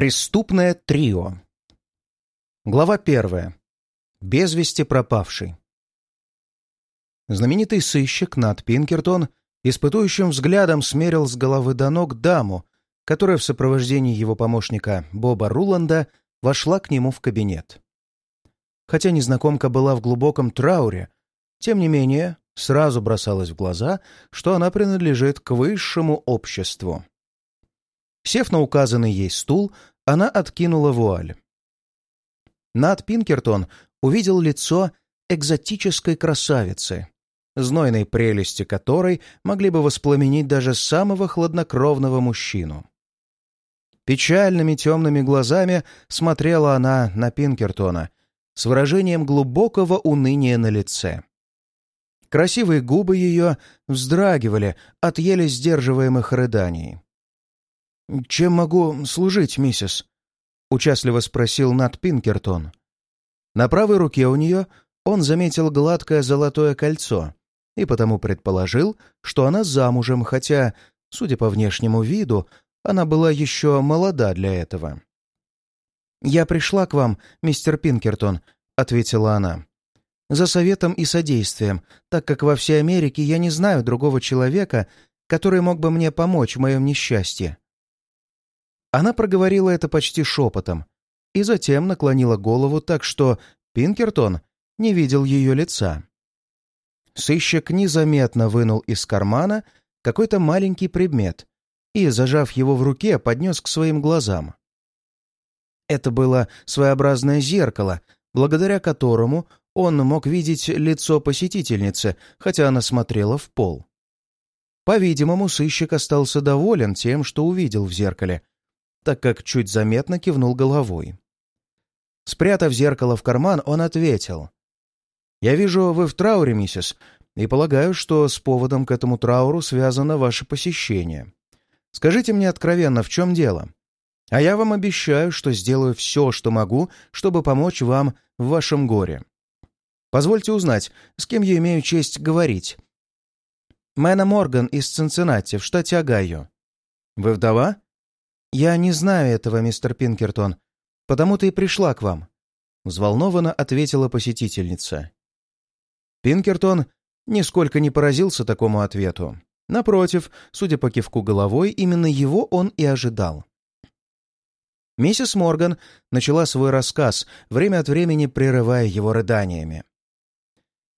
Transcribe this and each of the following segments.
Преступное трио. Глава первая. Без вести пропавший. Знаменитый сыщик Нат Пинкертон испытующим взглядом смерил с головы до ног даму, которая в сопровождении его помощника Боба Руланда вошла к нему в кабинет. Хотя незнакомка была в глубоком трауре, тем не менее сразу бросалось в глаза, что она принадлежит к высшему обществу. Сев на указанный ей стул, она откинула вуаль. Над Пинкертон увидел лицо экзотической красавицы, знойной прелести которой могли бы воспламенить даже самого хладнокровного мужчину. Печальными темными глазами смотрела она на Пинкертона с выражением глубокого уныния на лице. Красивые губы ее вздрагивали от еле сдерживаемых рыданий. «Чем могу служить, миссис?» — участливо спросил Нат Пинкертон. На правой руке у нее он заметил гладкое золотое кольцо и потому предположил, что она замужем, хотя, судя по внешнему виду, она была еще молода для этого. «Я пришла к вам, мистер Пинкертон», — ответила она, — «за советом и содействием, так как во всей Америке я не знаю другого человека, который мог бы мне помочь в моем несчастье. Она проговорила это почти шепотом и затем наклонила голову так, что Пинкертон не видел ее лица. Сыщик незаметно вынул из кармана какой-то маленький предмет и, зажав его в руке, поднес к своим глазам. Это было своеобразное зеркало, благодаря которому он мог видеть лицо посетительницы, хотя она смотрела в пол. По-видимому, сыщик остался доволен тем, что увидел в зеркале, так как чуть заметно кивнул головой. Спрятав зеркало в карман, он ответил. «Я вижу, вы в трауре, миссис, и полагаю, что с поводом к этому трауру связано ваше посещение. Скажите мне откровенно, в чем дело? А я вам обещаю, что сделаю все, что могу, чтобы помочь вам в вашем горе. Позвольте узнать, с кем я имею честь говорить». «Мэна Морган из Цинциннати, в штате Огайо». «Вы вдова?» «Я не знаю этого, мистер Пинкертон, потому-то и пришла к вам», — взволнованно ответила посетительница. Пинкертон нисколько не поразился такому ответу. Напротив, судя по кивку головой, именно его он и ожидал. Миссис Морган начала свой рассказ, время от времени прерывая его рыданиями.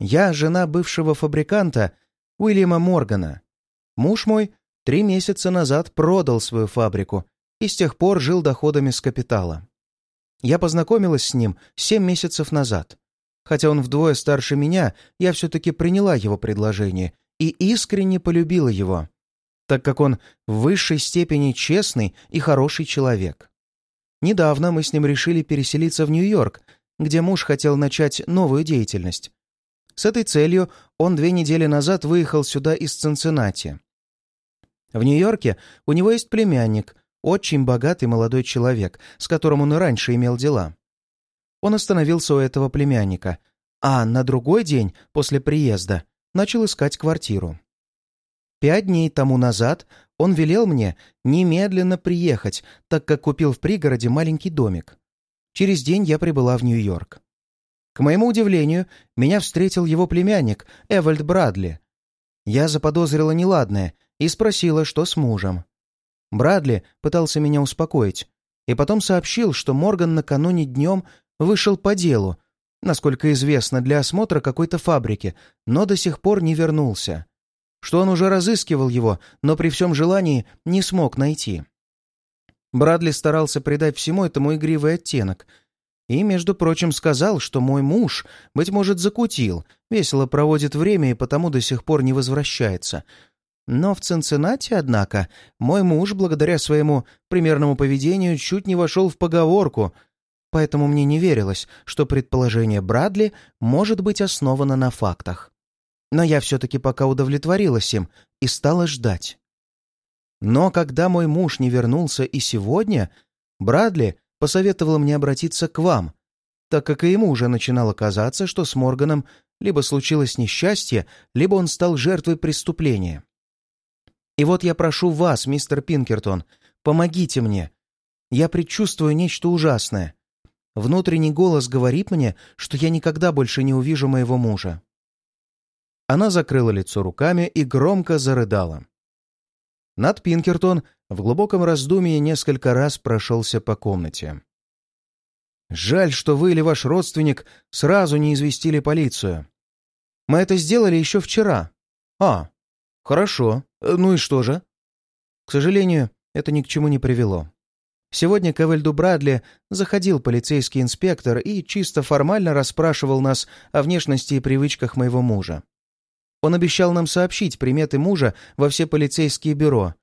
«Я жена бывшего фабриканта Уильяма Моргана. Муж мой три месяца назад продал свою фабрику и с тех пор жил доходами с капитала. Я познакомилась с ним семь месяцев назад. Хотя он вдвое старше меня, я все-таки приняла его предложение и искренне полюбила его, так как он в высшей степени честный и хороший человек. Недавно мы с ним решили переселиться в Нью-Йорк, где муж хотел начать новую деятельность. С этой целью он две недели назад выехал сюда из Цинциннати. В Нью-Йорке у него есть племянник, очень богатый молодой человек, с которым он и раньше имел дела. Он остановился у этого племянника, а на другой день после приезда начал искать квартиру. Пять дней тому назад он велел мне немедленно приехать, так как купил в пригороде маленький домик. Через день я прибыла в Нью-Йорк. К моему удивлению, меня встретил его племянник, Эвальд Брадли. Я заподозрила неладное и спросила, что с мужем. Брадли пытался меня успокоить и потом сообщил, что Морган накануне днем вышел по делу, насколько известно, для осмотра какой-то фабрики, но до сих пор не вернулся. Что он уже разыскивал его, но при всем желании не смог найти. Брадли старался придать всему этому игривый оттенок и, между прочим, сказал, что мой муж, быть может, закутил, весело проводит время и потому до сих пор не возвращается — но в Цинциннати, однако, мой муж, благодаря своему примерному поведению, чуть не вошел в поговорку, поэтому мне не верилось, что предположение Брадли может быть основано на фактах. Но я все-таки пока удовлетворилась им и стала ждать. Но когда мой муж не вернулся и сегодня, Брадли посоветовал мне обратиться к вам, так как и ему уже начинало казаться, что с Морганом либо случилось несчастье, либо он стал жертвой преступления. И вот я прошу вас, мистер Пинкертон, помогите мне. Я предчувствую нечто ужасное. Внутренний голос говорит мне, что я никогда больше не увижу моего мужа. Она закрыла лицо руками и громко зарыдала. Над Пинкертон в глубоком раздумье несколько раз прошелся по комнате. «Жаль, что вы или ваш родственник сразу не известили полицию. Мы это сделали еще вчера. А, хорошо. Ну и что же?» К сожалению, это ни к чему не привело. Сегодня к Эвельду Брадли заходил полицейский инспектор и чисто формально расспрашивал нас о внешности и привычках моего мужа. Он обещал нам сообщить приметы мужа во все полицейские бюро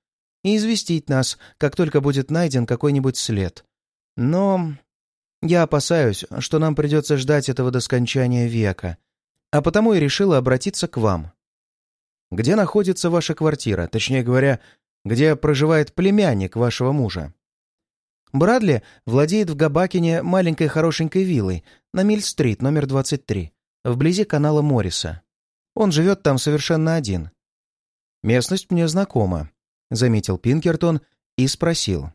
и известить нас, как только будет найден какой-нибудь след. Но я опасаюсь, что нам придется ждать этого до скончания века, а потому и решила обратиться к вам. Где находится ваша квартира, точнее говоря, где проживает племянник вашего мужа? Брадли владеет в Габакине маленькой хорошенькой виллой на Миль-стрит, номер 23, вблизи канала Морриса. Он живет там совершенно один. «Местность мне знакома», — заметил Пинкертон и спросил.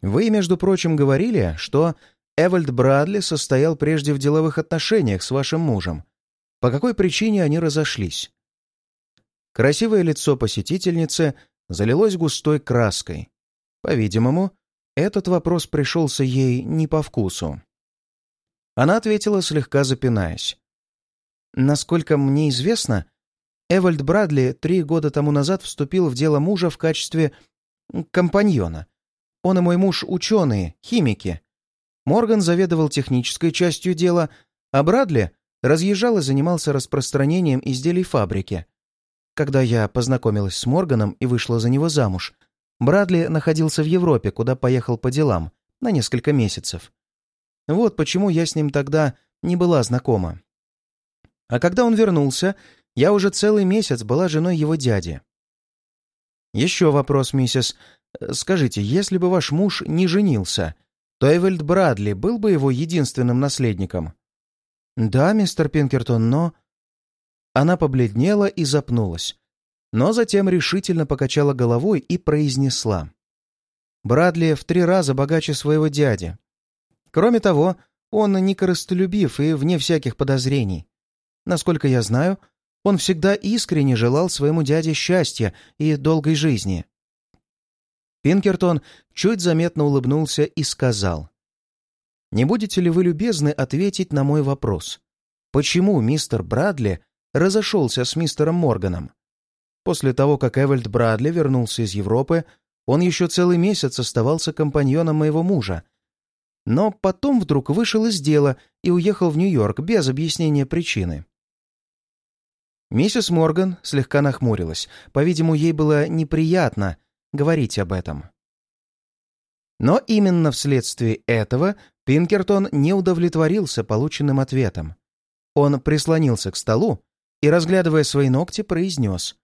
«Вы, между прочим, говорили, что Эвальд Брадли состоял прежде в деловых отношениях с вашим мужем. По какой причине они разошлись?» Красивое лицо посетительницы залилось густой краской. По-видимому, этот вопрос пришелся ей не по вкусу. Она ответила, слегка запинаясь. «Насколько мне известно, Эвальд Брадли три года тому назад вступил в дело мужа в качестве компаньона. Он и мой муж — ученые, химики. Морган заведовал технической частью дела, а Брадли разъезжал и занимался распространением изделий фабрики. Когда я познакомилась с Морганом и вышла за него замуж — Брадли находился в Европе, куда поехал по делам, на несколько месяцев. Вот почему я с ним тогда не была знакома. А когда он вернулся, я уже целый месяц была женой его дяди. Еще вопрос, миссис. Скажите, если бы ваш муж не женился, то Эвельд Брадли был бы его единственным наследником? Да, мистер Пинкертон, но... Она побледнела и запнулась но затем решительно покачала головой и произнесла. «Брадли в три раза богаче своего дяди. Кроме того, он не и вне всяких подозрений. Насколько я знаю, он всегда искренне желал своему дяде счастья и долгой жизни». Пинкертон чуть заметно улыбнулся и сказал. «Не будете ли вы любезны ответить на мой вопрос? Почему мистер Брадли разошелся с мистером Морганом?» После того, как Эвальд Брадли вернулся из Европы, он еще целый месяц оставался компаньоном моего мужа. Но потом вдруг вышел из дела и уехал в Нью-Йорк без объяснения причины. Миссис Морган слегка нахмурилась. По-видимому, ей было неприятно говорить об этом. Но именно вследствие этого Пинкертон не удовлетворился полученным ответом. Он прислонился к столу и, разглядывая свои ногти, произнес.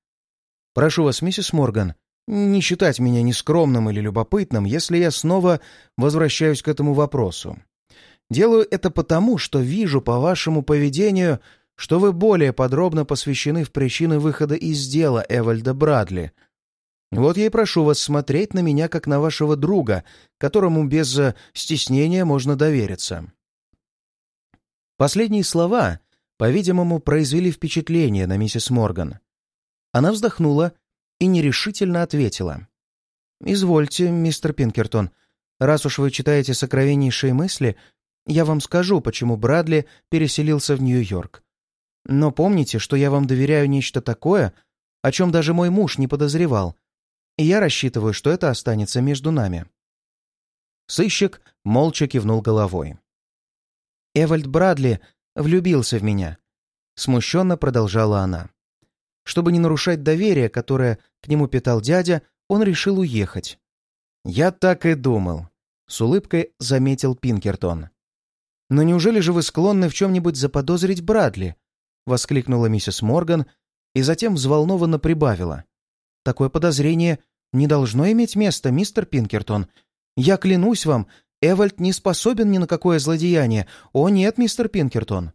Прошу вас, миссис Морган, не считать меня нескромным или любопытным, если я снова возвращаюсь к этому вопросу. Делаю это потому, что вижу по вашему поведению, что вы более подробно посвящены в причины выхода из дела Эвальда Брадли. Вот я и прошу вас смотреть на меня как на вашего друга, которому без э, стеснения можно довериться». Последние слова, по-видимому, произвели впечатление на миссис Морган. Она вздохнула и нерешительно ответила. «Извольте, мистер Пинкертон, раз уж вы читаете сокровеннейшие мысли, я вам скажу, почему Брадли переселился в Нью-Йорк. Но помните, что я вам доверяю нечто такое, о чем даже мой муж не подозревал, и я рассчитываю, что это останется между нами». Сыщик молча кивнул головой. «Эвальд Брадли влюбился в меня», — смущенно продолжала она. Чтобы не нарушать доверие, которое к нему питал дядя, он решил уехать. «Я так и думал», — с улыбкой заметил Пинкертон. «Но неужели же вы склонны в чем-нибудь заподозрить Брадли?» — воскликнула миссис Морган и затем взволнованно прибавила. «Такое подозрение не должно иметь места, мистер Пинкертон. Я клянусь вам, Эвальд не способен ни на какое злодеяние. О нет, мистер Пинкертон!»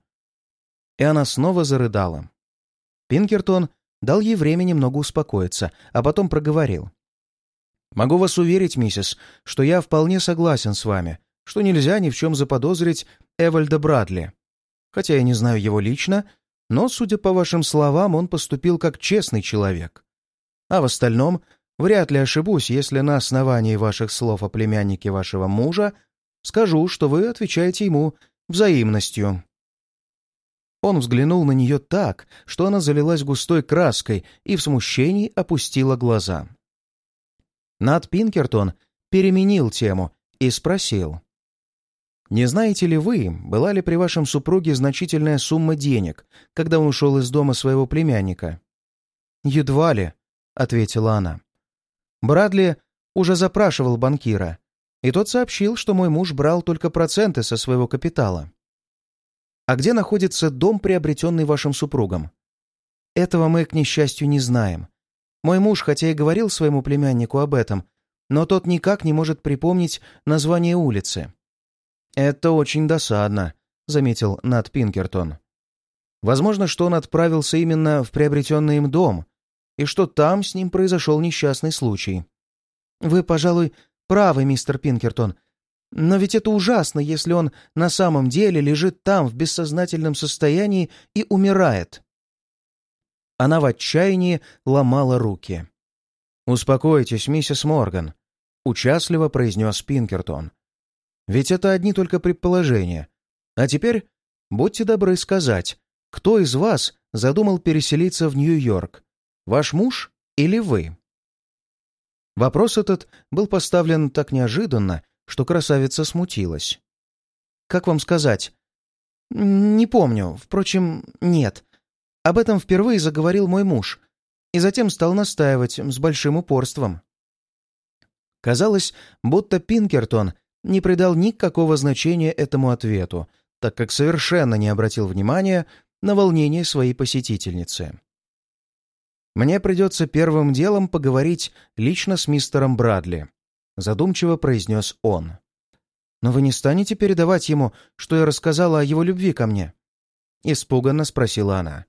И она снова зарыдала. Пинкертон дал ей время немного успокоиться, а потом проговорил. Могу вас уверить, миссис, что я вполне согласен с вами, что нельзя ни в чем заподозрить Эвальда Брадли. Хотя я не знаю его лично, но, судя по вашим словам, он поступил как честный человек. А в остальном, вряд ли ошибусь, если на основании ваших слов о племяннике вашего мужа скажу, что вы отвечаете ему взаимностью. Он взглянул на нее так, что она залилась густой краской и в смущении опустила глаза. Над Пинкертон переменил тему и спросил. «Не знаете ли вы, была ли при вашем супруге значительная сумма денег, когда он ушел из дома своего племянника?» «Едва ли», — ответила она. Брадли уже запрашивал банкира, и тот сообщил, что мой муж брал только проценты со своего капитала. «А где находится дом, приобретенный вашим супругом?» «Этого мы, к несчастью, не знаем. Мой муж, хотя и говорил своему племяннику об этом, но тот никак не может припомнить название улицы». «Это очень досадно», — заметил Нат Пинкертон. «Возможно, что он отправился именно в приобретенный им дом, и что там с ним произошел несчастный случай». «Вы, пожалуй, правы, мистер Пинкертон. Но ведь это ужасно, если он на самом деле лежит там в бессознательном состоянии и умирает». Она в отчаянии ломала руки. «Успокойтесь, миссис Морган», — участливо произнес Пинкертон. «Ведь это одни только предположения. А теперь будьте добры сказать, кто из вас задумал переселиться в Нью-Йорк? Ваш муж или вы?» Вопрос этот был поставлен так неожиданно, что красавица смутилась. «Как вам сказать?» «Не помню. Впрочем, нет. Об этом впервые заговорил мой муж, и затем стал настаивать с большим упорством. Казалось, будто Пинкертон не придал никакого значения этому ответу, так как совершенно не обратил внимания на волнение своей посетительницы. «Мне придется первым делом поговорить лично с мистером Брадли», задумчиво произнес он. «Но вы не станете передавать ему, что я рассказала о его любви ко мне?» Испуганно спросила она.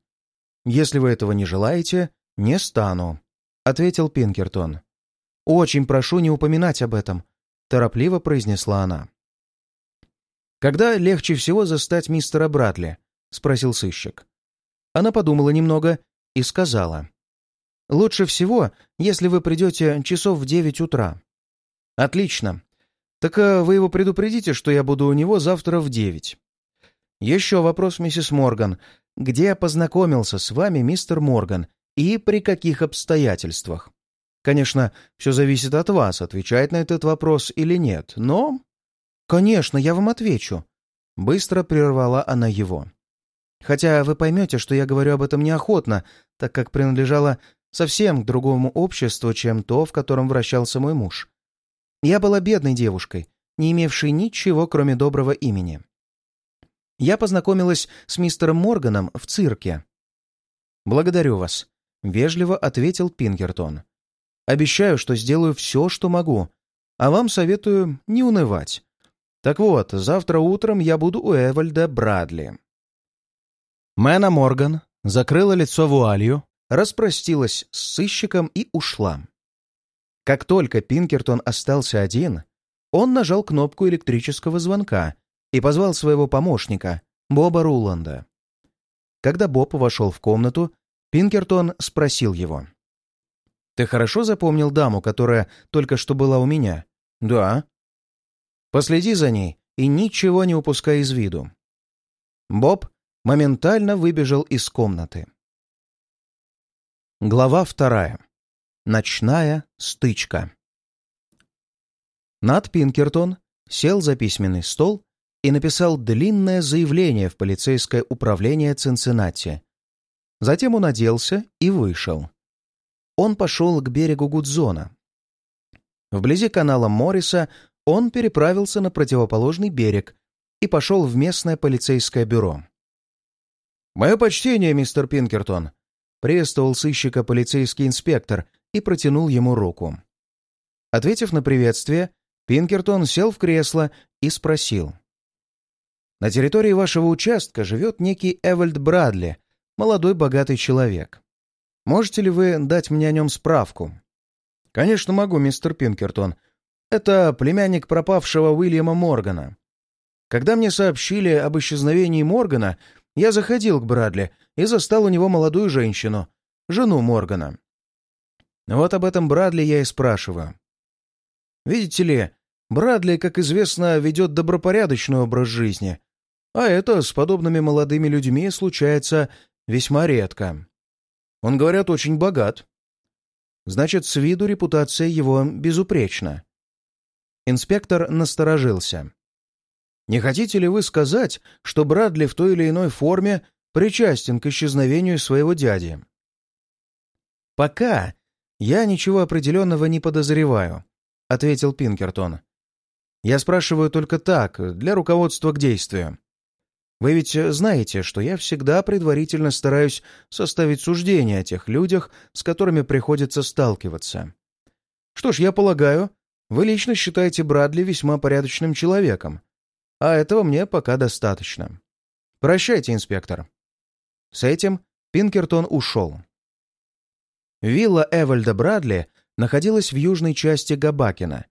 «Если вы этого не желаете, не стану», — ответил Пинкертон. «Очень прошу не упоминать об этом», — торопливо произнесла она. «Когда легче всего застать мистера Братли?» — спросил сыщик. Она подумала немного и сказала. «Лучше всего, если вы придете часов в девять утра». «Отлично. Так а вы его предупредите, что я буду у него завтра в девять». «Еще вопрос, миссис Морган где я познакомился с вами, мистер Морган, и при каких обстоятельствах. Конечно, все зависит от вас, отвечать на этот вопрос или нет, но... Конечно, я вам отвечу. Быстро прервала она его. Хотя вы поймете, что я говорю об этом неохотно, так как принадлежала совсем к другому обществу, чем то, в котором вращался мой муж. Я была бедной девушкой, не имевшей ничего, кроме доброго имени я познакомилась с мистером Морганом в цирке. «Благодарю вас», — вежливо ответил Пинкертон. «Обещаю, что сделаю все, что могу, а вам советую не унывать. Так вот, завтра утром я буду у Эвальда Брадли». Мэна Морган закрыла лицо вуалью, распростилась с сыщиком и ушла. Как только Пинкертон остался один, он нажал кнопку электрического звонка и позвал своего помощника, Боба Руланда. Когда Боб вошел в комнату, Пинкертон спросил его. «Ты хорошо запомнил даму, которая только что была у меня?» «Да». «Последи за ней и ничего не упускай из виду». Боб моментально выбежал из комнаты. Глава вторая. Ночная стычка. Над Пинкертон сел за письменный стол и написал длинное заявление в полицейское управление Цинциннати. Затем он оделся и вышел. Он пошел к берегу Гудзона. Вблизи канала Морриса он переправился на противоположный берег и пошел в местное полицейское бюро. «Мое почтение, мистер Пинкертон!» Приветствовал сыщика полицейский инспектор и протянул ему руку. Ответив на приветствие, Пинкертон сел в кресло и спросил. На территории вашего участка живет некий Эвальд Брадли, молодой богатый человек. Можете ли вы дать мне о нем справку?» «Конечно могу, мистер Пинкертон. Это племянник пропавшего Уильяма Моргана. Когда мне сообщили об исчезновении Моргана, я заходил к Брадли и застал у него молодую женщину, жену Моргана. Вот об этом Брадли я и спрашиваю. Видите ли, Брадли, как известно, ведет добропорядочный образ жизни, а это с подобными молодыми людьми случается весьма редко. Он, говорят, очень богат. Значит, с виду репутация его безупречна. Инспектор насторожился. Не хотите ли вы сказать, что Брадли в той или иной форме причастен к исчезновению своего дяди? «Пока я ничего определенного не подозреваю», — ответил Пинкертон. «Я спрашиваю только так, для руководства к действию. Вы ведь знаете, что я всегда предварительно стараюсь составить суждение о тех людях, с которыми приходится сталкиваться. Что ж, я полагаю, вы лично считаете Брадли весьма порядочным человеком, а этого мне пока достаточно. Прощайте, инспектор». С этим Пинкертон ушел. Вилла Эвальда Брадли находилась в южной части Габакина.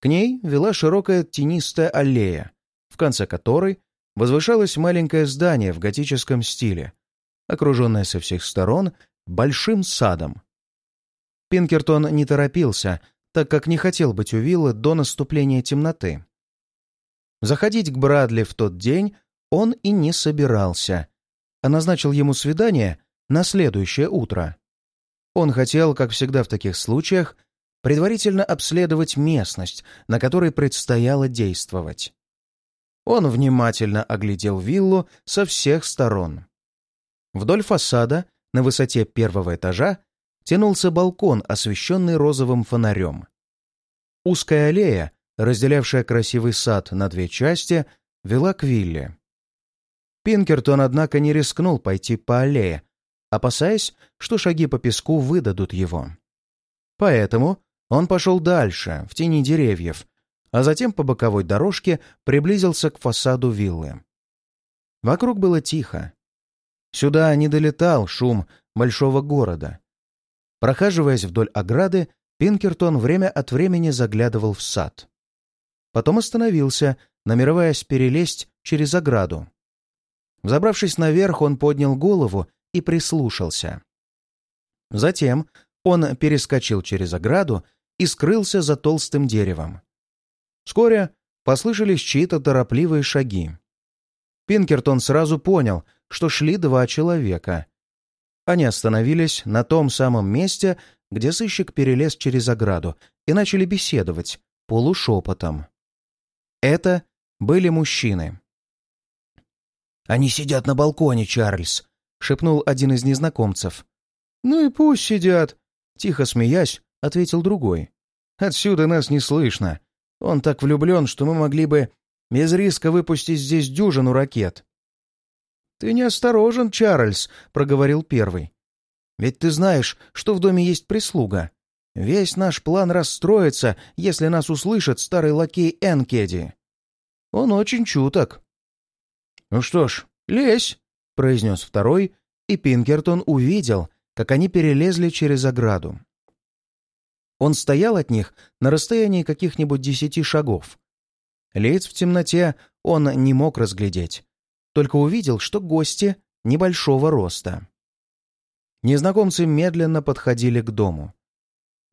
К ней вела широкая тенистая аллея, в конце которой возвышалось маленькое здание в готическом стиле, окруженное со всех сторон большим садом. Пинкертон не торопился, так как не хотел быть у виллы до наступления темноты. Заходить к Брадли в тот день он и не собирался, а назначил ему свидание на следующее утро. Он хотел, как всегда в таких случаях, предварительно обследовать местность, на которой предстояло действовать. Он внимательно оглядел виллу со всех сторон. Вдоль фасада, на высоте первого этажа, тянулся балкон, освещенный розовым фонарем. Узкая аллея разделявшая красивый сад на две части, вела к вилле. Пинкертон, однако, не рискнул пойти по аллее, опасаясь, что шаги по песку выдадут его. Поэтому он пошел дальше, в тени деревьев, а затем по боковой дорожке приблизился к фасаду виллы. Вокруг было тихо. Сюда не долетал шум большого города. Прохаживаясь вдоль ограды, Пинкертон время от времени заглядывал в сад. Потом остановился, намереваясь перелезть через ограду. Забравшись наверх, он поднял голову и прислушался. Затем он перескочил через ограду и скрылся за толстым деревом. Вскоре послышались чьи-то торопливые шаги. Пинкертон сразу понял, что шли два человека. Они остановились на том самом месте, где сыщик перелез через ограду, и начали беседовать полушепотом. Это были мужчины. «Они сидят на балконе, Чарльз», — шепнул один из незнакомцев. «Ну и пусть сидят», — тихо смеясь, ответил другой. «Отсюда нас не слышно. Он так влюблен, что мы могли бы без риска выпустить здесь дюжину ракет». «Ты неосторожен, Чарльз», — проговорил первый. «Ведь ты знаешь, что в доме есть прислуга. Весь наш план расстроится, если нас услышит старый лакей Энкеди. Он очень чуток. «Ну что ж, лезь», — произнес второй, и Пинкертон увидел, как они перелезли через ограду. Он стоял от них на расстоянии каких-нибудь десяти шагов. Лиц в темноте он не мог разглядеть, только увидел, что гости небольшого роста. Незнакомцы медленно подходили к дому.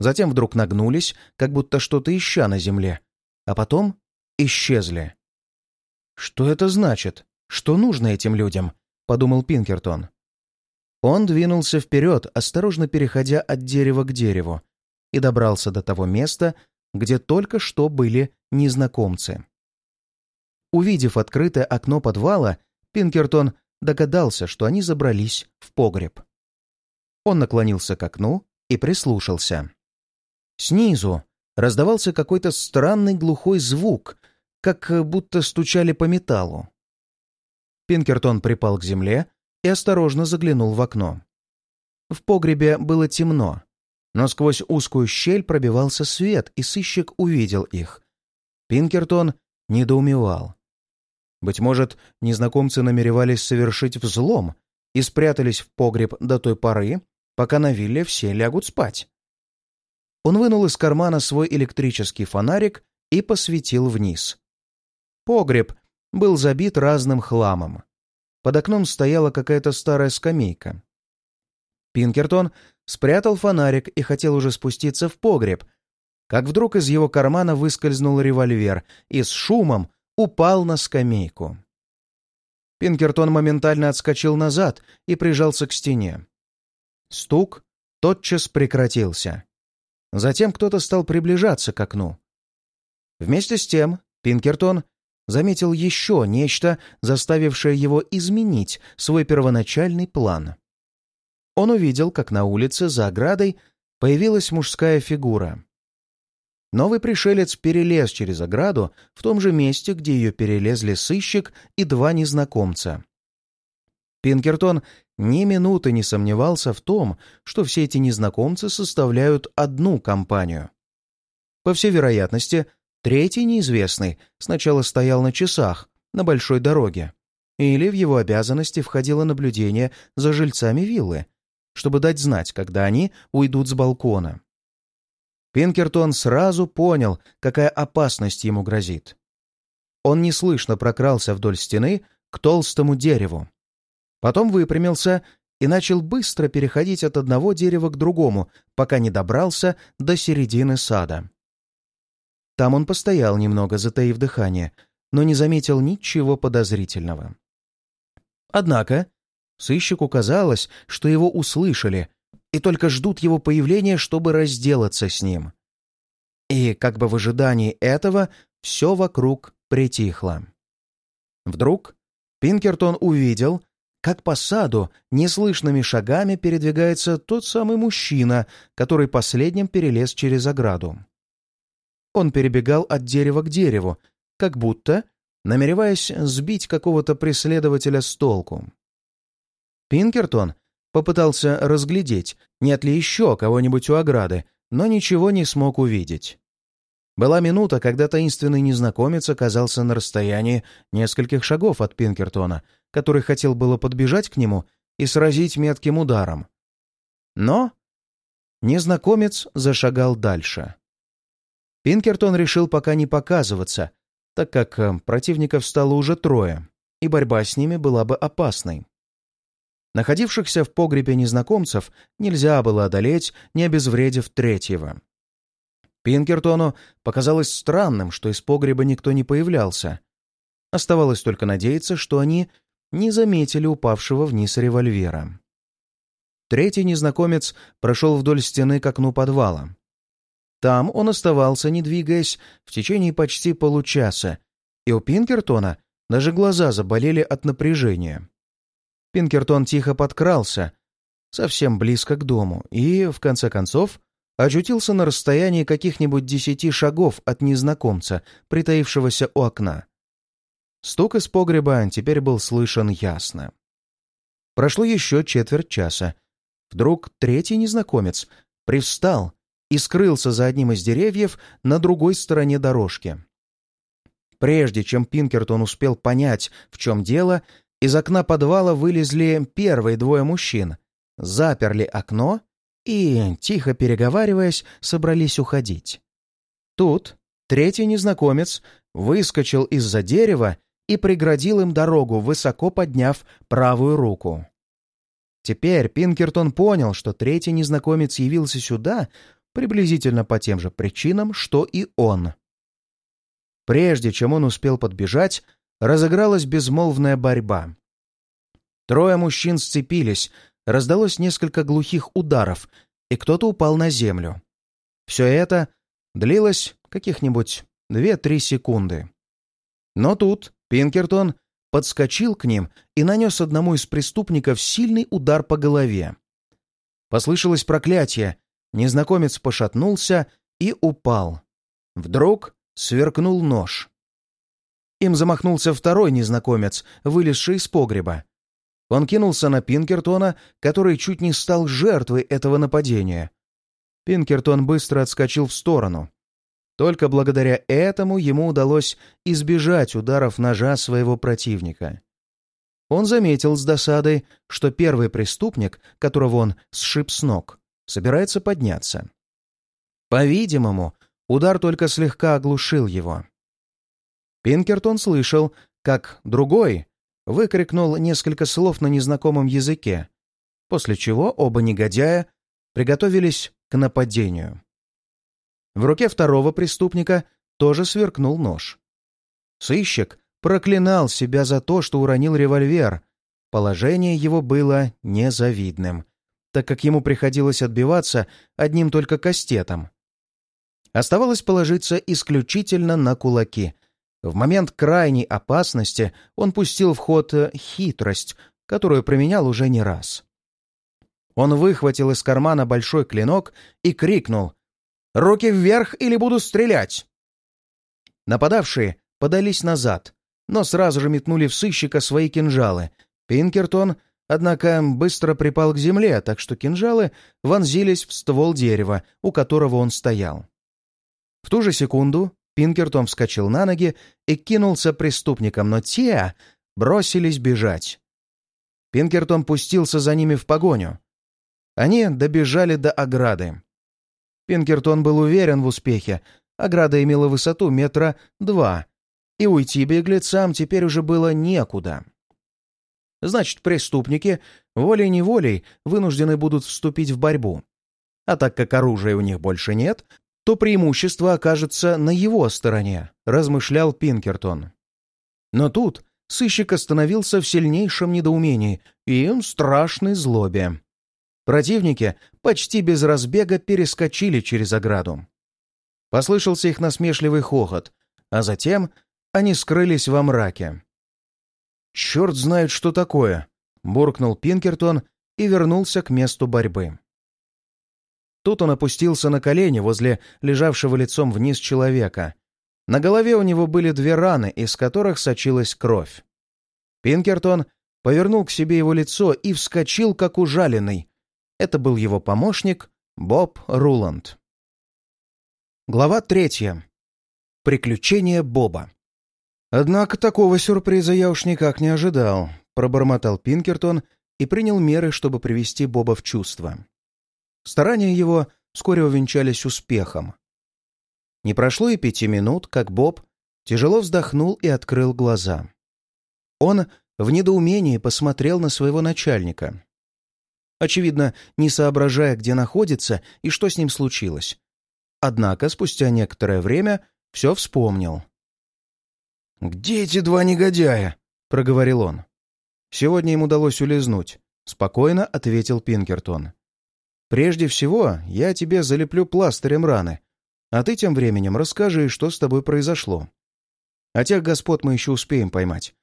Затем вдруг нагнулись, как будто что-то ища на земле, а потом исчезли. «Что это значит? Что нужно этим людям?» — подумал Пинкертон. Он двинулся вперед, осторожно переходя от дерева к дереву, и добрался до того места, где только что были незнакомцы. Увидев открытое окно подвала, Пинкертон догадался, что они забрались в погреб. Он наклонился к окну и прислушался. Снизу раздавался какой-то странный глухой звук, как будто стучали по металлу. Пинкертон припал к земле и осторожно заглянул в окно. В погребе было темно, но сквозь узкую щель пробивался свет, и сыщик увидел их. Пинкертон недоумевал. Быть может, незнакомцы намеревались совершить взлом и спрятались в погреб до той поры, пока на вилле все лягут спать. Он вынул из кармана свой электрический фонарик и посветил вниз. Погреб был забит разным хламом. Под окном стояла какая-то старая скамейка. Пинкертон спрятал фонарик и хотел уже спуститься в погреб, как вдруг из его кармана выскользнул револьвер и с шумом упал на скамейку. Пинкертон моментально отскочил назад и прижался к стене. Стук тотчас прекратился. Затем кто-то стал приближаться к окну. Вместе с тем Пинкертон заметил еще нечто, заставившее его изменить свой первоначальный план. Он увидел, как на улице за оградой появилась мужская фигура. Новый пришелец перелез через ограду в том же месте, где ее перелезли сыщик и два незнакомца. Пинкертон ни минуты не сомневался в том, что все эти незнакомцы составляют одну компанию. По всей вероятности, третий неизвестный сначала стоял на часах на большой дороге, или в его обязанности входило наблюдение за жильцами виллы, чтобы дать знать, когда они уйдут с балкона. Пинкертон сразу понял, какая опасность ему грозит. Он неслышно прокрался вдоль стены к толстому дереву. Потом выпрямился и начал быстро переходить от одного дерева к другому, пока не добрался до середины сада. Там он постоял немного, затаив дыхание, но не заметил ничего подозрительного. Однако сыщику казалось, что его услышали, и только ждут его появления, чтобы разделаться с ним. И, как бы в ожидании этого, все вокруг притихло. Вдруг Пинкертон увидел, как по саду неслышными шагами передвигается тот самый мужчина, который последним перелез через ограду. Он перебегал от дерева к дереву, как будто намереваясь сбить какого-то преследователя с толку. Пинкертон Попытался разглядеть, нет ли еще кого-нибудь у ограды, но ничего не смог увидеть. Была минута, когда таинственный незнакомец оказался на расстоянии нескольких шагов от Пинкертона, который хотел было подбежать к нему и сразить метким ударом. Но незнакомец зашагал дальше. Пинкертон решил пока не показываться, так как э, противников стало уже трое, и борьба с ними была бы опасной. Находившихся в погребе незнакомцев нельзя было одолеть, не обезвредив третьего. Пинкертону показалось странным, что из погреба никто не появлялся. Оставалось только надеяться, что они не заметили упавшего вниз револьвера. Третий незнакомец прошел вдоль стены к окну подвала. Там он оставался, не двигаясь, в течение почти получаса, и у Пинкертона даже глаза заболели от напряжения. Пинкертон тихо подкрался, совсем близко к дому, и, в конце концов, очутился на расстоянии каких-нибудь десяти шагов от незнакомца, притаившегося у окна. Стук из погреба теперь был слышен ясно. Прошло еще четверть часа. Вдруг третий незнакомец привстал и скрылся за одним из деревьев на другой стороне дорожки. Прежде чем Пинкертон успел понять, в чем дело, из окна подвала вылезли первые двое мужчин, заперли окно и, тихо переговариваясь, собрались уходить. Тут третий незнакомец выскочил из-за дерева и преградил им дорогу, высоко подняв правую руку. Теперь Пинкертон понял, что третий незнакомец явился сюда приблизительно по тем же причинам, что и он. Прежде чем он успел подбежать, разыгралась безмолвная борьба. Трое мужчин сцепились, раздалось несколько глухих ударов, и кто-то упал на землю. Все это длилось каких-нибудь две-три секунды. Но тут Пинкертон подскочил к ним и нанес одному из преступников сильный удар по голове. Послышалось проклятие, незнакомец пошатнулся и упал. Вдруг сверкнул нож. Им замахнулся второй незнакомец, вылезший из погреба. Он кинулся на Пинкертона, который чуть не стал жертвой этого нападения. Пинкертон быстро отскочил в сторону. Только благодаря этому ему удалось избежать ударов ножа своего противника. Он заметил с досадой, что первый преступник, которого он сшиб с ног, собирается подняться. По-видимому, удар только слегка оглушил его. Пинкертон слышал, как другой выкрикнул несколько слов на незнакомом языке, после чего оба негодяя приготовились к нападению. В руке второго преступника тоже сверкнул нож. Сыщик проклинал себя за то, что уронил револьвер. Положение его было незавидным, так как ему приходилось отбиваться одним только кастетом. Оставалось положиться исключительно на кулаки. В момент крайней опасности он пустил в ход э, хитрость, которую применял уже не раз. Он выхватил из кармана большой клинок и крикнул «Руки вверх или буду стрелять!» Нападавшие подались назад, но сразу же метнули в сыщика свои кинжалы. Пинкертон, однако, быстро припал к земле, так что кинжалы вонзились в ствол дерева, у которого он стоял. В ту же секунду Пинкертон вскочил на ноги и кинулся преступникам, но те бросились бежать. Пинкертон пустился за ними в погоню. Они добежали до ограды. Пинкертон был уверен в успехе. Ограда имела высоту метра два, и уйти беглецам теперь уже было некуда. Значит, преступники волей-неволей вынуждены будут вступить в борьбу. А так как оружия у них больше нет, то преимущество окажется на его стороне, размышлял Пинкертон. Но тут сыщик остановился в сильнейшем недоумении и страшной злобе. Противники почти без разбега перескочили через ограду. Послышался их насмешливый хохот, а затем они скрылись во мраке. «Черт знает, что такое!» — буркнул Пинкертон и вернулся к месту борьбы. Тут он опустился на колени возле лежавшего лицом вниз человека. На голове у него были две раны, из которых сочилась кровь. Пинкертон повернул к себе его лицо и вскочил, как ужаленный, это был его помощник Боб Руланд. Глава третья. Приключения Боба. Однако такого сюрприза я уж никак не ожидал, пробормотал Пинкертон и принял меры, чтобы привести Боба в чувство. Старания его вскоре увенчались успехом. Не прошло и пяти минут, как Боб тяжело вздохнул и открыл глаза. Он в недоумении посмотрел на своего начальника очевидно, не соображая, где находится и что с ним случилось. Однако спустя некоторое время все вспомнил. «Где эти два негодяя?» — проговорил он. «Сегодня им удалось улизнуть», — спокойно ответил Пинкертон. «Прежде всего, я тебе залеплю пластырем раны, а ты тем временем расскажи, что с тобой произошло. А тех господ мы еще успеем поймать.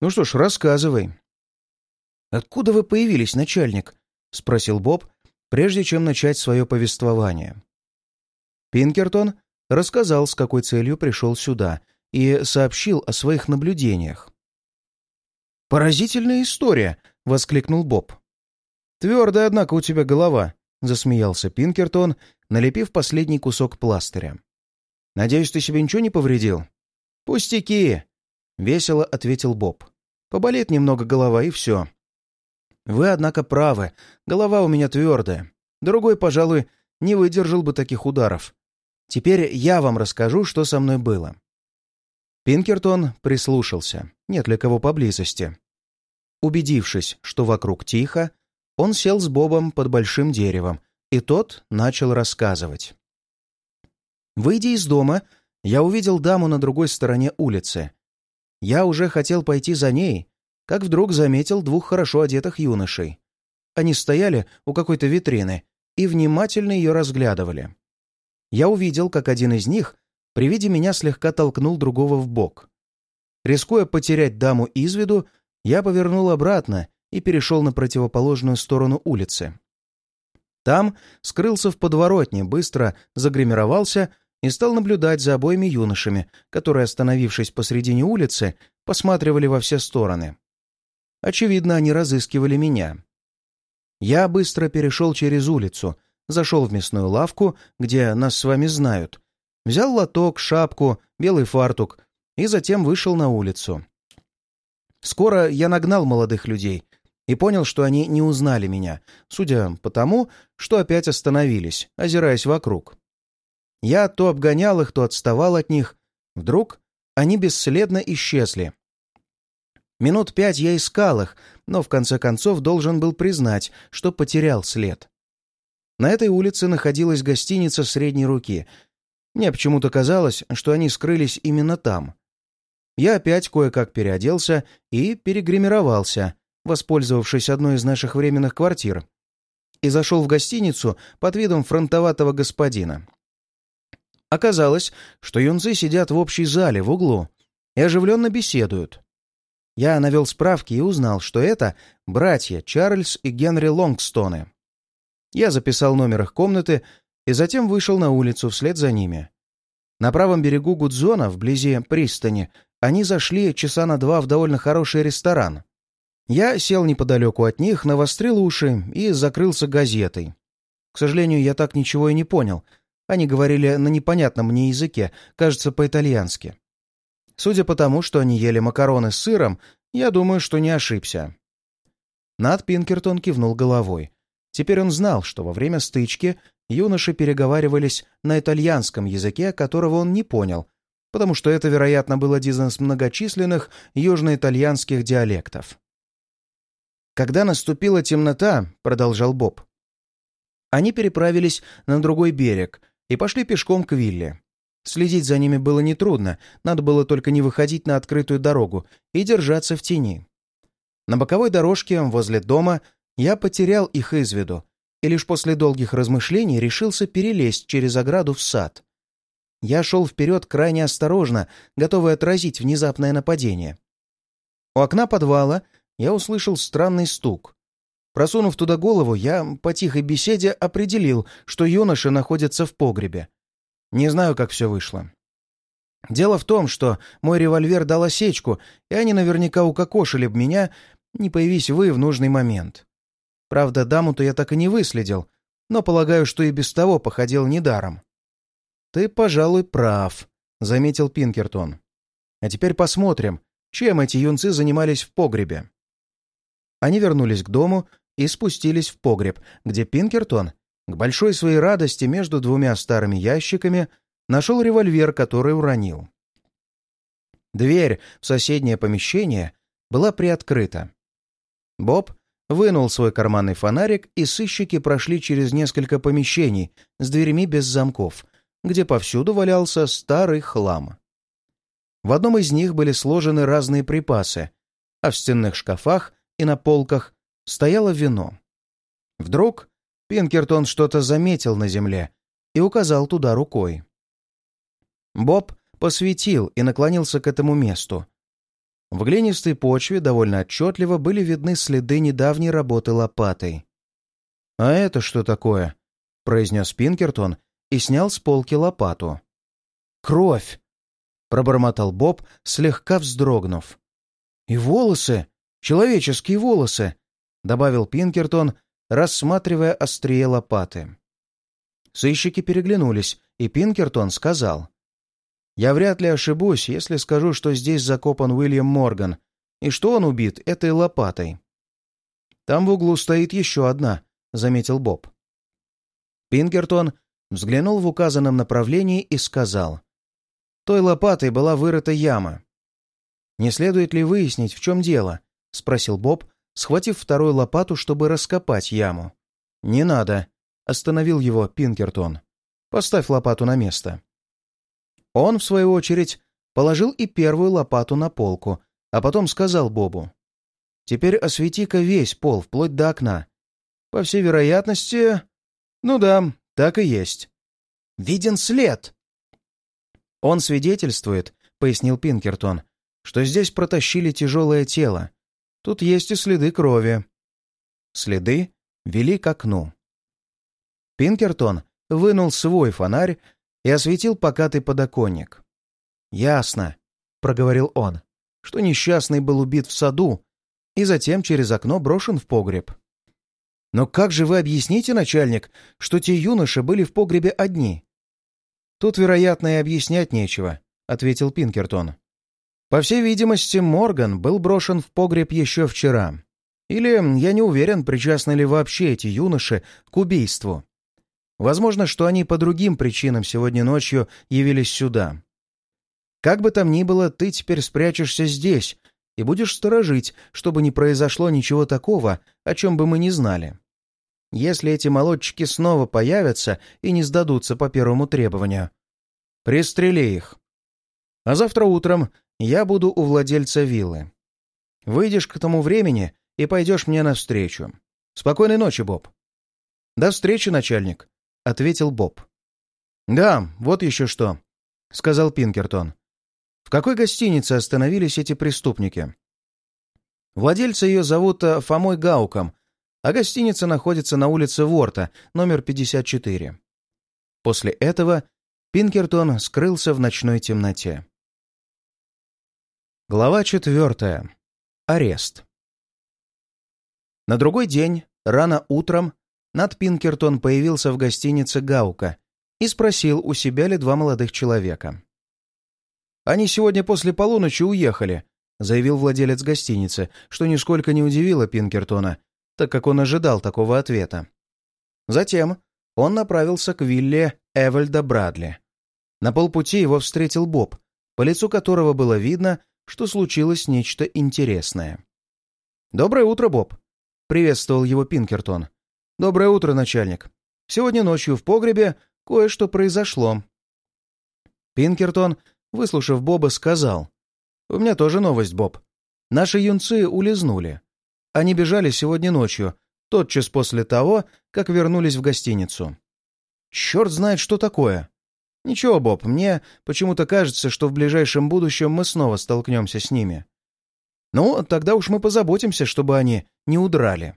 Ну что ж, рассказывай». «Откуда вы появились, начальник?» — спросил Боб, прежде чем начать свое повествование. Пинкертон рассказал, с какой целью пришел сюда, и сообщил о своих наблюдениях. «Поразительная история!» — воскликнул Боб. «Твердая, однако, у тебя голова», — засмеялся Пинкертон, налепив последний кусок пластыря. «Надеюсь, ты себе ничего не повредил?» «Пустяки!» — весело ответил Боб. «Поболит немного голова, и все. Вы, однако, правы. Голова у меня твердая. Другой, пожалуй, не выдержал бы таких ударов. Теперь я вам расскажу, что со мной было. Пинкертон прислушался, нет ли кого поблизости. Убедившись, что вокруг тихо, он сел с Бобом под большим деревом, и тот начал рассказывать. Выйдя из дома, я увидел даму на другой стороне улицы. Я уже хотел пойти за ней, как вдруг заметил двух хорошо одетых юношей. Они стояли у какой-то витрины и внимательно ее разглядывали. Я увидел, как один из них при виде меня слегка толкнул другого в бок. Рискуя потерять даму из виду, я повернул обратно и перешел на противоположную сторону улицы. Там скрылся в подворотне, быстро загримировался и стал наблюдать за обоими юношами, которые, остановившись посредине улицы, посматривали во все стороны. Очевидно, они разыскивали меня. Я быстро перешел через улицу, зашел в мясную лавку, где нас с вами знают, взял лоток, шапку, белый фартук и затем вышел на улицу. Скоро я нагнал молодых людей и понял, что они не узнали меня, судя по тому, что опять остановились, озираясь вокруг. Я то обгонял их, то отставал от них. Вдруг они бесследно исчезли. Минут пять я искал их, но в конце концов должен был признать, что потерял след. На этой улице находилась гостиница средней руки. Мне почему-то казалось, что они скрылись именно там. Я опять кое-как переоделся и перегримировался, воспользовавшись одной из наших временных квартир, и зашел в гостиницу под видом фронтоватого господина. Оказалось, что юнцы сидят в общей зале в углу и оживленно беседуют. Я навел справки и узнал, что это братья Чарльз и Генри Лонгстоны. Я записал номер их комнаты и затем вышел на улицу вслед за ними. На правом берегу Гудзона, вблизи пристани, они зашли часа на два в довольно хороший ресторан. Я сел неподалеку от них, навострил уши и закрылся газетой. К сожалению, я так ничего и не понял. Они говорили на непонятном мне языке, кажется, по-итальянски. Судя по тому, что они ели макароны с сыром, я думаю, что не ошибся. Над Пинкертон кивнул головой. Теперь он знал, что во время стычки юноши переговаривались на итальянском языке, которого он не понял, потому что это, вероятно, был один из многочисленных южноитальянских диалектов. «Когда наступила темнота», — продолжал Боб, — они переправились на другой берег и пошли пешком к вилле. Следить за ними было нетрудно, надо было только не выходить на открытую дорогу и держаться в тени. На боковой дорожке возле дома я потерял их из виду и лишь после долгих размышлений решился перелезть через ограду в сад. Я шел вперед крайне осторожно, готовый отразить внезапное нападение. У окна подвала я услышал странный стук. Просунув туда голову, я по тихой беседе определил, что юноши находятся в погребе. Не знаю, как все вышло. Дело в том, что мой револьвер дал осечку, и они наверняка укокошили б меня, не появись вы в нужный момент. Правда, даму-то я так и не выследил, но полагаю, что и без того походил недаром. «Ты, пожалуй, прав», — заметил Пинкертон. «А теперь посмотрим, чем эти юнцы занимались в погребе». Они вернулись к дому и спустились в погреб, где Пинкертон, к большой своей радости между двумя старыми ящиками, нашел револьвер, который уронил. Дверь в соседнее помещение была приоткрыта. Боб вынул свой карманный фонарик, и сыщики прошли через несколько помещений с дверями без замков, где повсюду валялся старый хлам. В одном из них были сложены разные припасы, а в стенных шкафах и на полках стояло вино. Вдруг Пинкертон что-то заметил на земле и указал туда рукой. Боб посветил и наклонился к этому месту, в глинистой почве довольно отчетливо были видны следы недавней работы лопатой. «А это что такое?» — произнес Пинкертон и снял с полки лопату. «Кровь!» — пробормотал Боб, слегка вздрогнув. «И волосы! Человеческие волосы!» — добавил Пинкертон, рассматривая острие лопаты. Сыщики переглянулись, и Пинкертон сказал. Я вряд ли ошибусь, если скажу, что здесь закопан Уильям Морган, и что он убит этой лопатой. «Там в углу стоит еще одна», — заметил Боб. Пингертон взглянул в указанном направлении и сказал. «Той лопатой была вырыта яма». «Не следует ли выяснить, в чем дело?» — спросил Боб, схватив вторую лопату, чтобы раскопать яму. «Не надо», — остановил его Пинкертон. «Поставь лопату на место». Он, в свою очередь, положил и первую лопату на полку, а потом сказал Бобу. «Теперь освети-ка весь пол, вплоть до окна. По всей вероятности... Ну да, так и есть. Виден след!» «Он свидетельствует», — пояснил Пинкертон, «что здесь протащили тяжелое тело. Тут есть и следы крови». Следы вели к окну. Пинкертон вынул свой фонарь и осветил покатый подоконник. «Ясно», — проговорил он, — «что несчастный был убит в саду и затем через окно брошен в погреб». «Но как же вы объясните, начальник, что те юноши были в погребе одни?» «Тут, вероятно, и объяснять нечего», — ответил Пинкертон. «По всей видимости, Морган был брошен в погреб еще вчера. Или, я не уверен, причастны ли вообще эти юноши к убийству. Возможно, что они по другим причинам сегодня ночью явились сюда. Как бы там ни было, ты теперь спрячешься здесь и будешь сторожить, чтобы не произошло ничего такого, о чем бы мы не знали. Если эти молодчики снова появятся и не сдадутся по первому требованию, пристрели их. А завтра утром я буду у владельца виллы. Выйдешь к тому времени и пойдешь мне навстречу. Спокойной ночи, Боб. До встречи, начальник, — ответил Боб. Да, вот еще что, — сказал Пинкертон. В какой гостинице остановились эти преступники? Владельца ее зовут э, Фомой Гауком, а гостиница находится на улице Ворта, номер 54. После этого Пинкертон скрылся в ночной темноте. Глава четвертая. Арест. На другой день, рано утром, Над Пинкертон появился в гостинице Гаука и спросил, у себя ли два молодых человека. «Они сегодня после полуночи уехали», — заявил владелец гостиницы, что нисколько не удивило Пинкертона, так как он ожидал такого ответа. Затем он направился к вилле Эвальда Брадли. На полпути его встретил Боб, по лицу которого было видно, что случилось нечто интересное. «Доброе утро, Боб!» — приветствовал его Пинкертон. «Доброе утро, начальник. Сегодня ночью в погребе кое-что произошло». Пинкертон, выслушав Боба, сказал. «У меня тоже новость, Боб. Наши юнцы улизнули. Они бежали сегодня ночью, тотчас после того, как вернулись в гостиницу. Черт знает, что такое. Ничего, Боб, мне почему-то кажется, что в ближайшем будущем мы снова столкнемся с ними. Ну, тогда уж мы позаботимся, чтобы они не удрали.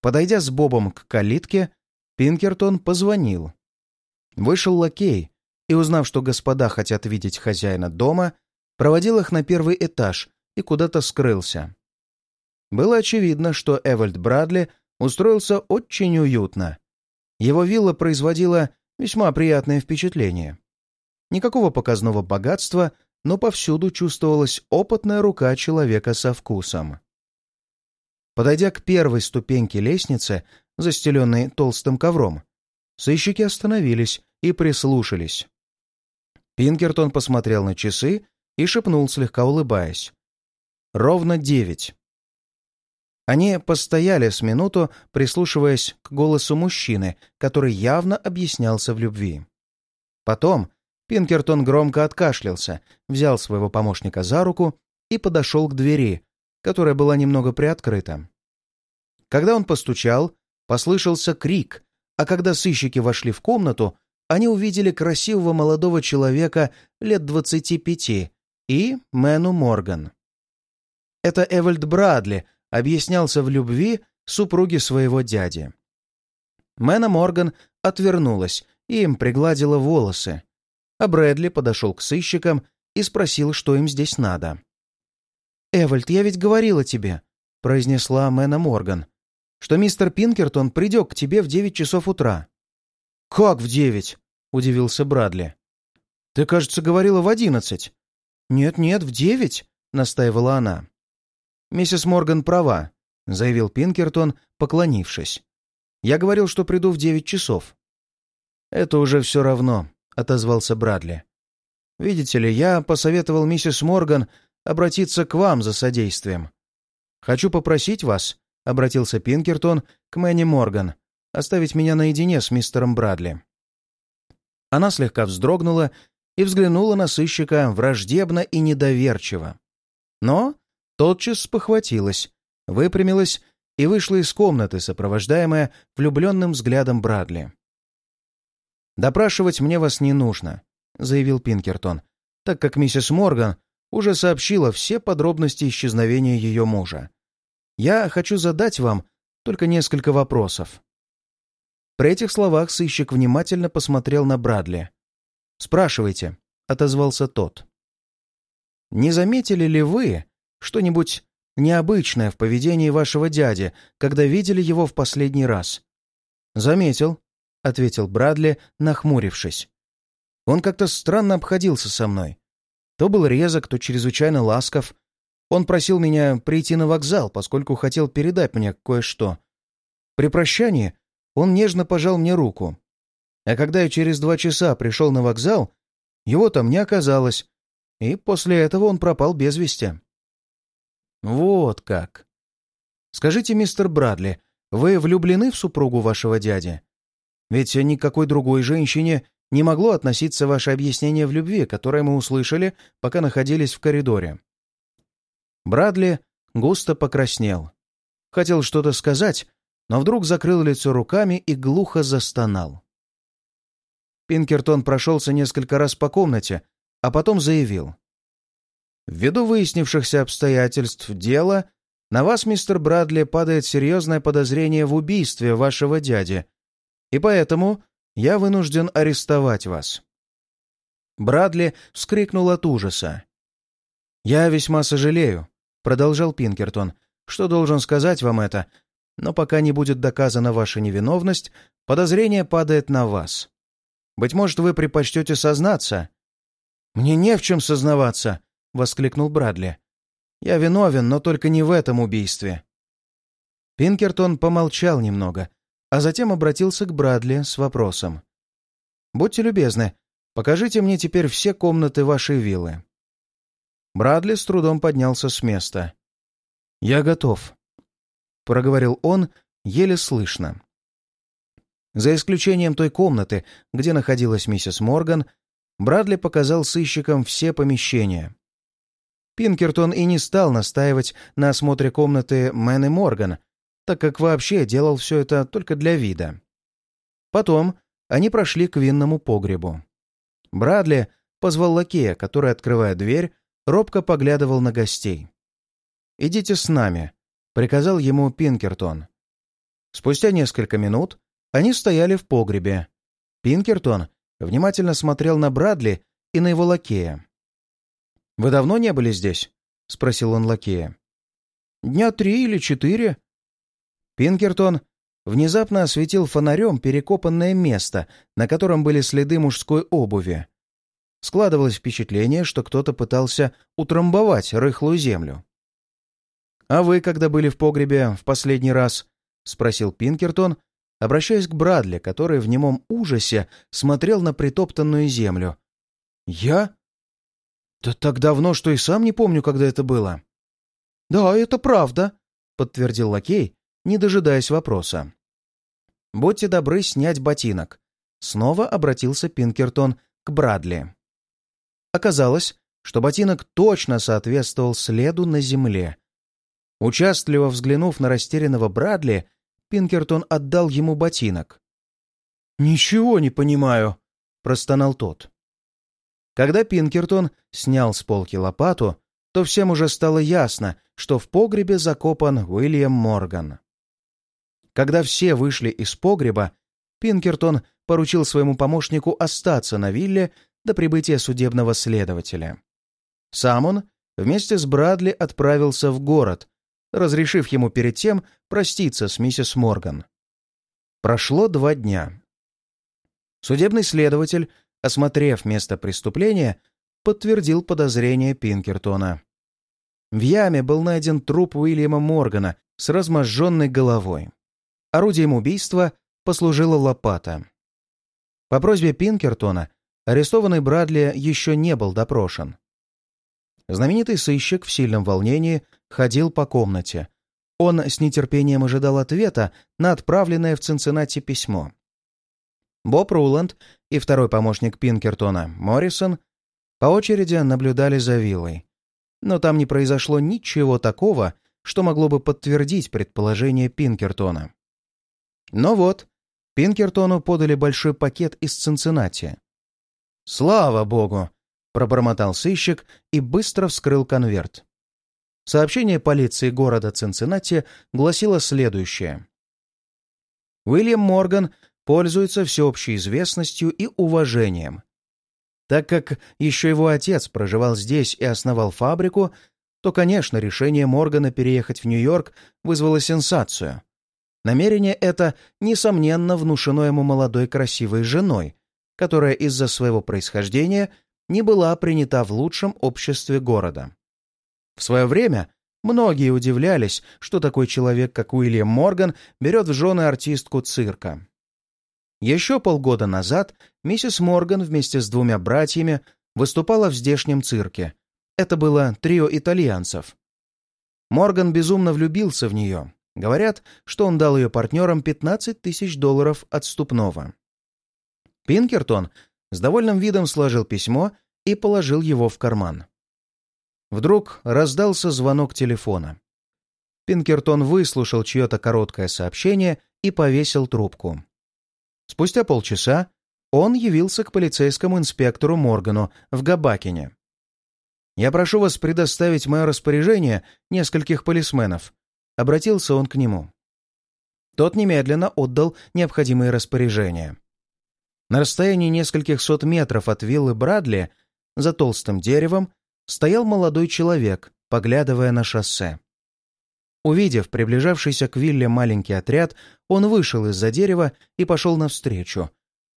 Подойдя с Бобом к калитке, Пинкертон позвонил. Вышел лакей и, узнав, что господа хотят видеть хозяина дома, проводил их на первый этаж и куда-то скрылся. Было очевидно, что Эвальд Брадли устроился очень уютно. Его вилла производила весьма приятное впечатление. Никакого показного богатства, но повсюду чувствовалась опытная рука человека со вкусом. Подойдя к первой ступеньке лестницы, застеленной толстым ковром, сыщики остановились и прислушались. Пинкертон посмотрел на часы и шепнул, слегка улыбаясь. «Ровно девять». Они постояли с минуту, прислушиваясь к голосу мужчины, который явно объяснялся в любви. Потом Пинкертон громко откашлялся, взял своего помощника за руку и подошел к двери, которая была немного приоткрыта. Когда он постучал, послышался крик, а когда сыщики вошли в комнату, они увидели красивого молодого человека лет двадцати пяти и Мэну Морган. Это Эвальд Брадли, объяснялся в любви супруге своего дяди. Мэна Морган отвернулась и им пригладила волосы, а Брэдли подошел к сыщикам и спросил, что им здесь надо. «Эвальд, я ведь говорила тебе», — произнесла Мэна Морган, «что мистер Пинкертон придет к тебе в девять часов утра». «Как в девять?» — удивился Брадли. «Ты, кажется, говорила в одиннадцать». «Нет-нет, в девять», — настаивала она. «Миссис Морган права», — заявил Пинкертон, поклонившись. «Я говорил, что приду в девять часов». «Это уже все равно», — отозвался Брадли. «Видите ли, я посоветовал миссис Морган обратиться к вам за содействием. Хочу попросить вас», — обратился Пинкертон к Мэнни Морган, «оставить меня наедине с мистером Брадли». Она слегка вздрогнула и взглянула на сыщика враждебно и недоверчиво. Но тотчас спохватилась, выпрямилась и вышла из комнаты, сопровождаемая влюбленным взглядом Брадли. «Допрашивать мне вас не нужно», — заявил Пинкертон, так как миссис Морган уже сообщила все подробности исчезновения ее мужа. «Я хочу задать вам только несколько вопросов». При этих словах сыщик внимательно посмотрел на Брадли. «Спрашивайте», — отозвался тот. «Не заметили ли вы, что-нибудь необычное в поведении вашего дяди, когда видели его в последний раз?» «Заметил», — ответил Брадли, нахмурившись. «Он как-то странно обходился со мной. То был резок, то чрезвычайно ласков. Он просил меня прийти на вокзал, поскольку хотел передать мне кое-что. При прощании он нежно пожал мне руку. А когда я через два часа пришел на вокзал, его там не оказалось, и после этого он пропал без вести. Вот как. Скажите, мистер Брадли, вы влюблены в супругу вашего дяди? Ведь никакой другой женщине не могло относиться ваше объяснение в любви, которое мы услышали, пока находились в коридоре. Брадли густо покраснел. Хотел что-то сказать, но вдруг закрыл лицо руками и глухо застонал. Пинкертон прошелся несколько раз по комнате, а потом заявил. «Ввиду выяснившихся обстоятельств дела, на вас, мистер Брадли, падает серьезное подозрение в убийстве вашего дяди, и поэтому я вынужден арестовать вас». Брадли вскрикнул от ужаса. «Я весьма сожалею», — продолжал Пинкертон, — «что должен сказать вам это, но пока не будет доказана ваша невиновность, подозрение падает на вас. Быть может, вы предпочтете сознаться?» «Мне не в чем сознаваться», — воскликнул Брадли. «Я виновен, но только не в этом убийстве». Пинкертон помолчал немного, а затем обратился к Брадли с вопросом. «Будьте любезны, покажите мне теперь все комнаты вашей виллы». Брадли с трудом поднялся с места. «Я готов», — проговорил он, еле слышно. За исключением той комнаты, где находилась миссис Морган, Брадли показал сыщикам все помещения. Пинкертон и не стал настаивать на осмотре комнаты Мэн и Морган, так как вообще делал все это только для вида. Потом они прошли к винному погребу. Брадли позвал лакея, который, открывая дверь, робко поглядывал на гостей. «Идите с нами», — приказал ему Пинкертон. Спустя несколько минут они стояли в погребе. Пинкертон внимательно смотрел на Брадли и на его лакея. «Вы давно не были здесь?» — спросил он лакея. «Дня три или четыре», Пинкертон внезапно осветил фонарем перекопанное место, на котором были следы мужской обуви. Складывалось впечатление, что кто-то пытался утрамбовать рыхлую землю. «А вы, когда были в погребе в последний раз?» — спросил Пинкертон, обращаясь к Брадли, который в немом ужасе смотрел на притоптанную землю. «Я? Да так давно, что и сам не помню, когда это было». «Да, это правда», — подтвердил лакей, не дожидаясь вопроса. «Будьте добры снять ботинок», — снова обратился Пинкертон к Брадли. Оказалось, что ботинок точно соответствовал следу на земле. Участливо взглянув на растерянного Брадли, Пинкертон отдал ему ботинок. «Ничего не понимаю», — простонал тот. Когда Пинкертон снял с полки лопату, то всем уже стало ясно, что в погребе закопан Уильям Морган. Когда все вышли из погреба, Пинкертон поручил своему помощнику остаться на вилле до прибытия судебного следователя. Сам он вместе с Брадли отправился в город, разрешив ему перед тем проститься с миссис Морган. Прошло два дня. Судебный следователь, осмотрев место преступления, подтвердил подозрение Пинкертона. В яме был найден труп Уильяма Моргана с разможженной головой. Орудием убийства послужила лопата. По просьбе Пинкертона арестованный Брадли еще не был допрошен. Знаменитый сыщик в сильном волнении ходил по комнате. Он с нетерпением ожидал ответа на отправленное в Цинциннати письмо. Боб Руланд и второй помощник Пинкертона, Моррисон, по очереди наблюдали за виллой. Но там не произошло ничего такого, что могло бы подтвердить предположение Пинкертона. Но вот, Пинкертону подали большой пакет из Цинциннати. «Слава богу!» — пробормотал сыщик и быстро вскрыл конверт. Сообщение полиции города Цинциннати гласило следующее. Уильям Морган пользуется всеобщей известностью и уважением. Так как еще его отец проживал здесь и основал фабрику, то, конечно, решение Моргана переехать в Нью-Йорк вызвало сенсацию. Намерение это, несомненно, внушено ему молодой красивой женой, которая из-за своего происхождения не была принята в лучшем обществе города. В свое время Многие удивлялись, что такой человек, как Уильям Морган, берет в жены артистку цирка. Еще полгода назад миссис Морган вместе с двумя братьями выступала в здешнем цирке. Это было трио итальянцев. Морган безумно влюбился в нее. Говорят, что он дал ее партнерам 15 тысяч долларов отступного. Пинкертон с довольным видом сложил письмо и положил его в карман. Вдруг раздался звонок телефона. Пинкертон выслушал чье-то короткое сообщение и повесил трубку. Спустя полчаса он явился к полицейскому инспектору Моргану в Габакине. «Я прошу вас предоставить мое распоряжение нескольких полисменов», — обратился он к нему. Тот немедленно отдал необходимые распоряжения. На расстоянии нескольких сот метров от виллы Брадли, за толстым деревом, стоял молодой человек, поглядывая на шоссе. Увидев приближавшийся к вилле маленький отряд, он вышел из-за дерева и пошел навстречу.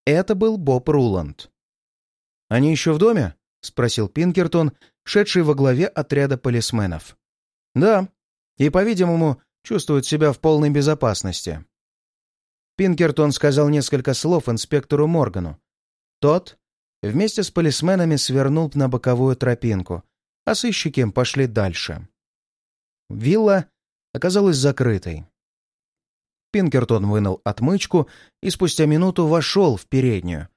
Это был Боб Руланд. «Они еще в доме?» — спросил Пинкертон, шедший во главе отряда полисменов. «Да, и, по-видимому, чувствуют себя в полной безопасности». Пинкертон сказал несколько слов инспектору Моргану. Тот вместе с полисменами свернул на боковую тропинку, а сыщики пошли дальше. Вилла оказалась закрытой. Пинкертон вынул отмычку и спустя минуту вошел в переднюю.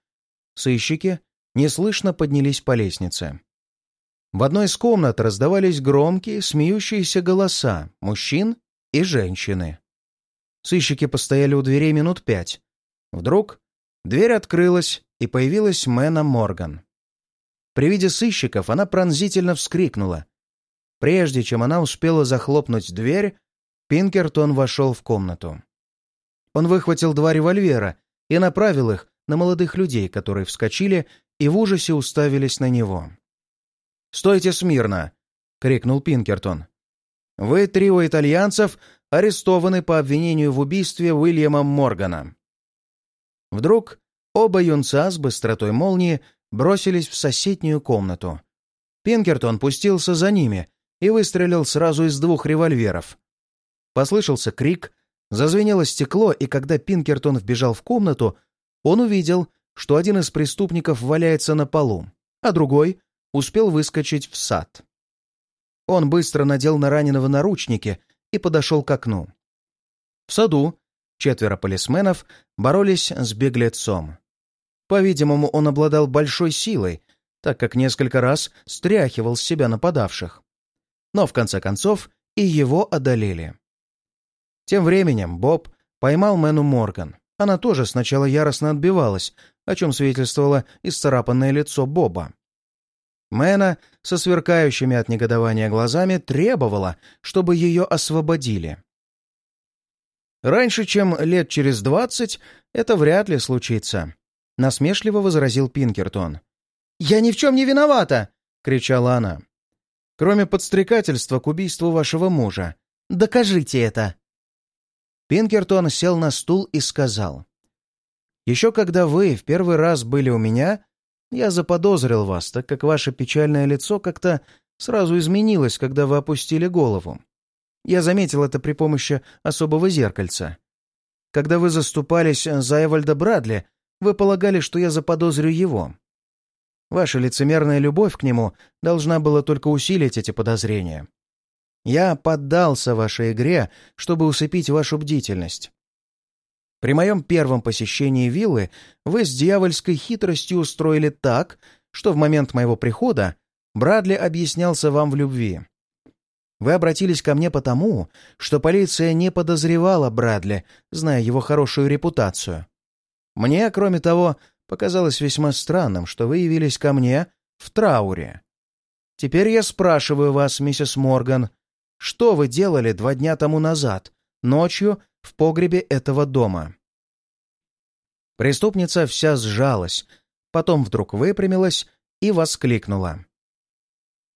Сыщики неслышно поднялись по лестнице. В одной из комнат раздавались громкие, смеющиеся голоса мужчин и женщины. Сыщики постояли у дверей минут пять. Вдруг дверь открылась, и появилась Мэна Морган. При виде сыщиков она пронзительно вскрикнула. Прежде чем она успела захлопнуть дверь, Пинкертон вошел в комнату. Он выхватил два револьвера и направил их на молодых людей, которые вскочили и в ужасе уставились на него. «Стойте смирно!» — крикнул Пинкертон. «Вы, трио итальянцев, арестованы по обвинению в убийстве Уильяма Моргана». Вдруг Оба юнца с быстротой молнии бросились в соседнюю комнату. Пинкертон пустился за ними и выстрелил сразу из двух револьверов. Послышался крик, зазвенело стекло, и когда Пинкертон вбежал в комнату, он увидел, что один из преступников валяется на полу, а другой успел выскочить в сад. Он быстро надел на раненого наручники и подошел к окну. В саду четверо полисменов боролись с беглецом. По-видимому, он обладал большой силой, так как несколько раз стряхивал с себя нападавших. Но, в конце концов, и его одолели. Тем временем Боб поймал Мэну Морган. Она тоже сначала яростно отбивалась, о чем свидетельствовало исцарапанное лицо Боба. Мэна со сверкающими от негодования глазами требовала, чтобы ее освободили. Раньше, чем лет через двадцать, это вряд ли случится. Насмешливо возразил Пинкертон. «Я ни в чем не виновата!» — кричала она. «Кроме подстрекательства к убийству вашего мужа. Докажите это!» Пинкертон сел на стул и сказал. «Еще когда вы в первый раз были у меня, я заподозрил вас, так как ваше печальное лицо как-то сразу изменилось, когда вы опустили голову. Я заметил это при помощи особого зеркальца. Когда вы заступались за Эвальда Брадли, вы полагали, что я заподозрю его. Ваша лицемерная любовь к нему должна была только усилить эти подозрения. Я поддался вашей игре, чтобы усыпить вашу бдительность. При моем первом посещении виллы вы с дьявольской хитростью устроили так, что в момент моего прихода Брадли объяснялся вам в любви. Вы обратились ко мне потому, что полиция не подозревала Брадли, зная его хорошую репутацию. Мне, кроме того, показалось весьма странным, что вы явились ко мне в трауре. Теперь я спрашиваю вас, миссис Морган, что вы делали два дня тому назад, ночью, в погребе этого дома?» Преступница вся сжалась, потом вдруг выпрямилась и воскликнула.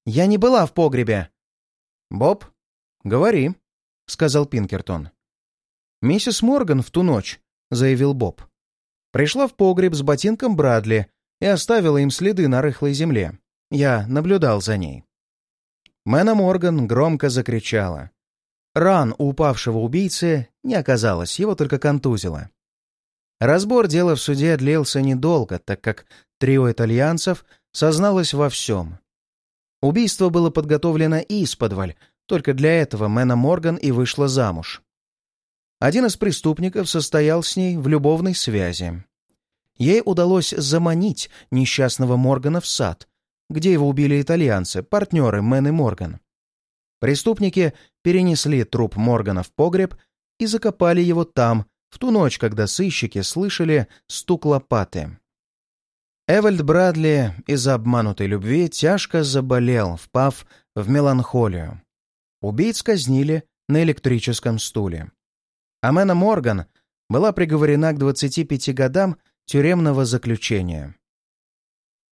«Я не была в погребе!» «Боб, говори», — сказал Пинкертон. «Миссис Морган в ту ночь», — заявил Боб, Пришла в погреб с ботинком Брадли и оставила им следы на рыхлой земле. Я наблюдал за ней. Мэна Морган громко закричала. Ран у упавшего убийцы не оказалось, его только контузило. Разбор дела в суде длился недолго, так как трио итальянцев созналось во всем. Убийство было подготовлено исподволь, только для этого Мэна Морган и вышла замуж. Один из преступников состоял с ней в любовной связи. Ей удалось заманить несчастного Моргана в сад, где его убили итальянцы, партнеры Мэны Морган. Преступники перенесли труп Моргана в погреб и закопали его там, в ту ночь, когда сыщики слышали стук лопаты. Эвальд Брадли из-за обманутой любви тяжко заболел, впав в меланхолию. Убийц казнили на электрическом стуле. Амена Морган была приговорена к 25 годам тюремного заключения.